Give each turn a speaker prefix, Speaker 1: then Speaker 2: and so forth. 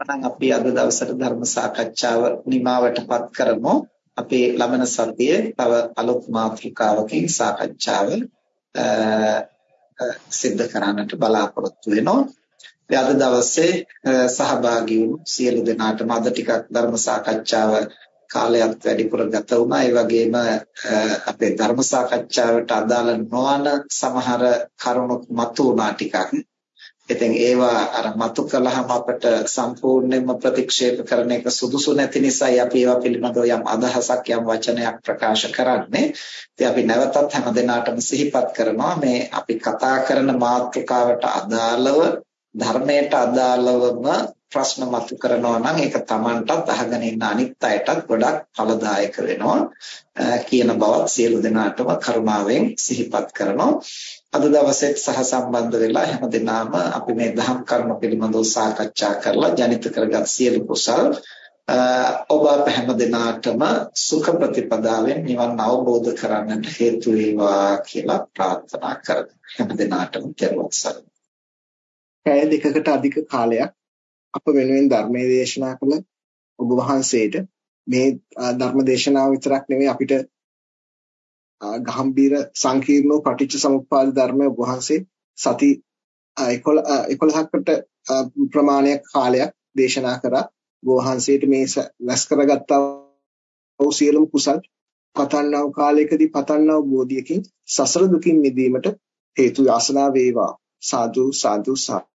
Speaker 1: එහෙනම් අපි අද දවසට ධර්ම සාකච්ඡාව නිමවටපත් කරමු. අපි ලබන සතියේ තව අලුත් මාතෘකාවකින් සාකච්ඡාව සිද්ධ කරන්නට බලාපොරොත්තු වෙනවා. අද දවසේ සහභාගී වුණු සියලු දෙනාටම අද ටිකක් ධර්ම සාකච්ඡාව කාලයක් වැඩිපුර ගත වුණා. ඒ වගේම අපේ ධර්ම සාකච්ඡාවට අදාළ නොවන සමහර කරුණු මතු වුණා ටිකක්. ඉතින් ඒවා අර මතු කළාම අපිට සම්පූර්ණයෙන්ම ප්‍රතික්ෂේප කරන එක සුදුසු නැති නිසායි අපි ඒවා පිළිබඳව යම් අදහසක් යම් වචනයක් ප්‍රකාශ කරන්නේ. ඉතින් අපි නැවතත් හැම දිනාටම සිහිපත් කරනවා මේ අපි කතා කරන මාතෘකාවට අදාළව ධර්මයට අදාළවම ප්‍රශ්න මතු කරනවා නම් ඒක Tamanටත් අහගෙන ඉන්න අනිත් අයටත් ගොඩක් ඵලදායක වෙනවා කියන බවත් සියලු දෙනාටම කරුණාවෙන් සිහිපත් කරනවා. අද දවසේත් සහ සම්බන්ධ වෙලා හැමදෙනාම අපි මේ දහම් කරුණු පිළිබඳව සාකච්ඡා කරලා ජනිත කරගත් සියලු කුසල් ඔබ අප හැමදෙනාටම සුඛ ප්‍රතිපදාවෙන් නිවන් අවබෝධ කරගන්නට හේතු වේවා කියලා ප්‍රාර්ථනා කරමු. හැමදෙනාටම කෙරුවන් සරණයි.
Speaker 2: පැය දෙකකට අධික කාලයක් අප වෙනුවෙන් ධර්මයේ දේශනා කළ ඔබ වහන්සේට මේ ධර්ම දේශනාව විතරක් නෙවෙයි අපිට ගහම්බීර සංකීර්ණ පටිච්ච සමුප්පාද ධර්මය වහන්සේ සති 11කට ප්‍රමාණයක් කාලයක් දේශනා කරා. වහන්සේට මේ රැස් කරගත්තා වූ සියලුම කුසල් පතන්නා වූ කාලයකදී පතන්නා වූ බෝධියකින් සසර දුකින් මිදීමට හේතු ආසනා වේවා. සාදු සාදු සාදු.